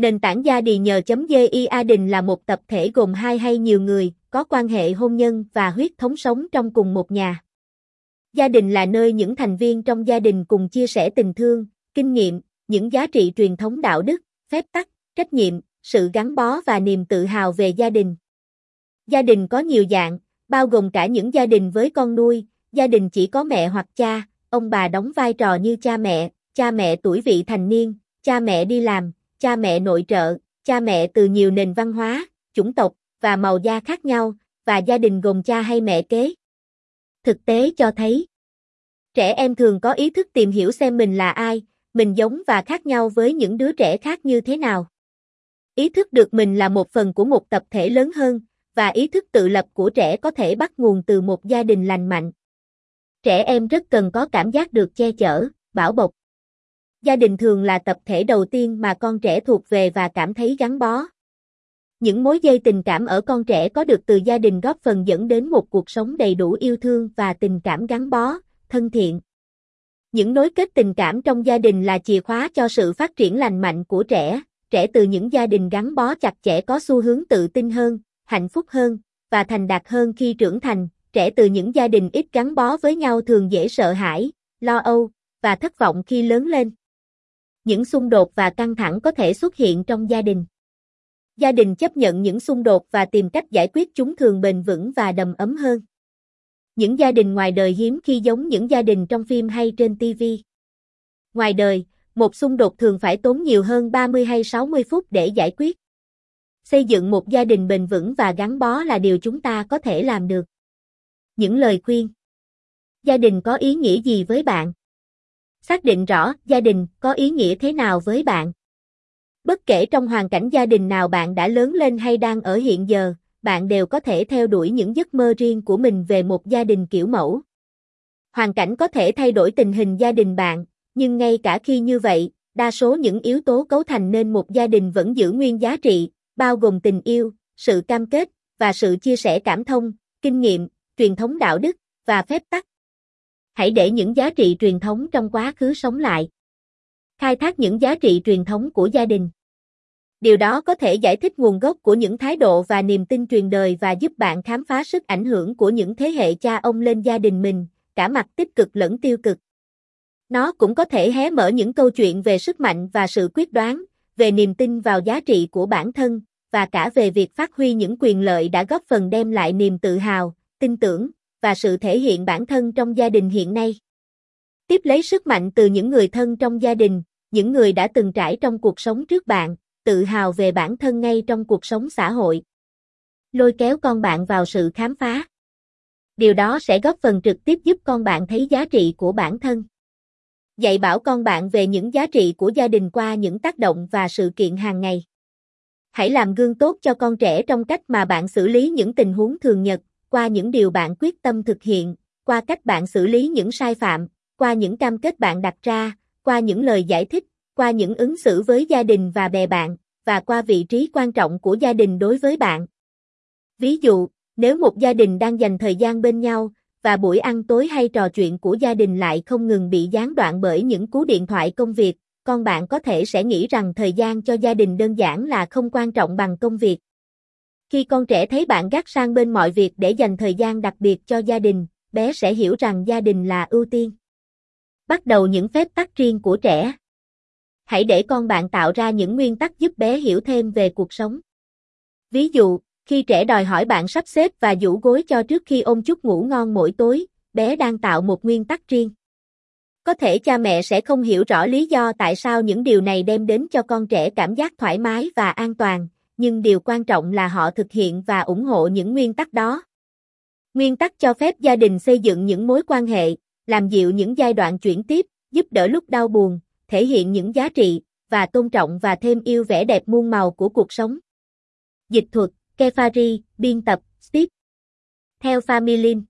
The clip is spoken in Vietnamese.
Nền tảng gia đình nhờ.gia đình là một tập thể gồm hai hay nhiều người, có quan hệ hôn nhân và huyết thống sống trong cùng một nhà. Gia đình là nơi những thành viên trong gia đình cùng chia sẻ tình thương, kinh nghiệm, những giá trị truyền thống đạo đức, phép tắc, trách nhiệm, sự gắn bó và niềm tự hào về gia đình. Gia đình có nhiều dạng, bao gồm cả những gia đình với con nuôi, gia đình chỉ có mẹ hoặc cha, ông bà đóng vai trò như cha mẹ, cha mẹ tuổi vị thành niên, cha mẹ đi làm, cha mẹ nội trợ, cha mẹ từ nhiều nền văn hóa, chủng tộc và màu da khác nhau, và gia đình gồm cha hay mẹ kế. Thực tế cho thấy, trẻ em thường có ý thức tìm hiểu xem mình là ai, mình giống và khác nhau với những đứa trẻ khác như thế nào. Ý thức được mình là một phần của một tập thể lớn hơn, và ý thức tự lập của trẻ có thể bắt nguồn từ một gia đình lành mạnh. Trẻ em rất cần có cảm giác được che chở, bảo bọc. Gia đình thường là tập thể đầu tiên mà con trẻ thuộc về và cảm thấy gắn bó. Những mối dây tình cảm ở con trẻ có được từ gia đình góp phần dẫn đến một cuộc sống đầy đủ yêu thương và tình cảm gắn bó, thân thiện. Những nối kết tình cảm trong gia đình là chìa khóa cho sự phát triển lành mạnh của trẻ. Trẻ từ những gia đình gắn bó chặt chẽ có xu hướng tự tin hơn, hạnh phúc hơn và thành đạt hơn khi trưởng thành. Trẻ từ những gia đình ít gắn bó với nhau thường dễ sợ hãi, lo âu và thất vọng khi lớn lên. Những xung đột và căng thẳng có thể xuất hiện trong gia đình. Gia đình chấp nhận những xung đột và tìm cách giải quyết chúng thường bền vững và đầm ấm hơn. Những gia đình ngoài đời hiếm khi giống những gia đình trong phim hay trên TV. Ngoài đời, một xung đột thường phải tốn nhiều hơn 30 hay 60 phút để giải quyết. Xây dựng một gia đình bền vững và gắn bó là điều chúng ta có thể làm được. Những lời khuyên Gia đình có ý nghĩa gì với bạn? Xác định rõ gia đình có ý nghĩa thế nào với bạn. Bất kể trong hoàn cảnh gia đình nào bạn đã lớn lên hay đang ở hiện giờ, bạn đều có thể theo đuổi những giấc mơ riêng của mình về một gia đình kiểu mẫu. Hoàn cảnh có thể thay đổi tình hình gia đình bạn, nhưng ngay cả khi như vậy, đa số những yếu tố cấu thành nên một gia đình vẫn giữ nguyên giá trị, bao gồm tình yêu, sự cam kết và sự chia sẻ cảm thông, kinh nghiệm, truyền thống đạo đức và phép tắc. Hãy để những giá trị truyền thống trong quá khứ sống lại. Khai thác những giá trị truyền thống của gia đình. Điều đó có thể giải thích nguồn gốc của những thái độ và niềm tin truyền đời và giúp bạn khám phá sức ảnh hưởng của những thế hệ cha ông lên gia đình mình, cả mặt tích cực lẫn tiêu cực. Nó cũng có thể hé mở những câu chuyện về sức mạnh và sự quyết đoán, về niềm tin vào giá trị của bản thân, và cả về việc phát huy những quyền lợi đã góp phần đem lại niềm tự hào, tin tưởng, và sự thể hiện bản thân trong gia đình hiện nay. Tiếp lấy sức mạnh từ những người thân trong gia đình, những người đã từng trải trong cuộc sống trước bạn, tự hào về bản thân ngay trong cuộc sống xã hội. Lôi kéo con bạn vào sự khám phá. Điều đó sẽ góp phần trực tiếp giúp con bạn thấy giá trị của bản thân. Dạy bảo con bạn về những giá trị của gia đình qua những tác động và sự kiện hàng ngày. Hãy làm gương tốt cho con trẻ trong cách mà bạn xử lý những tình huống thường nhật, qua những điều bạn quyết tâm thực hiện, qua cách bạn xử lý những sai phạm, qua những cam kết bạn đặt ra, qua những lời giải thích, qua những ứng xử với gia đình và bè bạn, và qua vị trí quan trọng của gia đình đối với bạn. Ví dụ, nếu một gia đình đang dành thời gian bên nhau, và buổi ăn tối hay trò chuyện của gia đình lại không ngừng bị gián đoạn bởi những cú điện thoại công việc, con bạn có thể sẽ nghĩ rằng thời gian cho gia đình đơn giản là không quan trọng bằng công việc. Khi con trẻ thấy bạn gác sang bên mọi việc để dành thời gian đặc biệt cho gia đình, bé sẽ hiểu rằng gia đình là ưu tiên. Bắt đầu những phép tắc riêng của trẻ hãy để con bạn tạo ra những nguyên tắc giúp bé hiểu thêm về cuộc sống. Ví dụ, khi trẻ đòi hỏi bạn sắp xếp và vũ gối cho trước khi ôm chút ngủ ngon mỗi tối, bé đang tạo một nguyên tắc riêng. Có thể cha mẹ sẽ không hiểu rõ lý do tại sao những điều này đem đến cho con trẻ cảm giác thoải mái và an toàn, nhưng điều quan trọng là họ thực hiện và ủng hộ những nguyên tắc đó. Nguyên tắc cho phép gia đình xây dựng những mối quan hệ, làm dịu những giai đoạn chuyển tiếp, giúp đỡ lúc đau buồn, thể hiện những giá trị, và tôn trọng và thêm yêu vẻ đẹp muôn màu của cuộc sống. Dịch thuật, Kefari, biên tập, Steve. Theo Family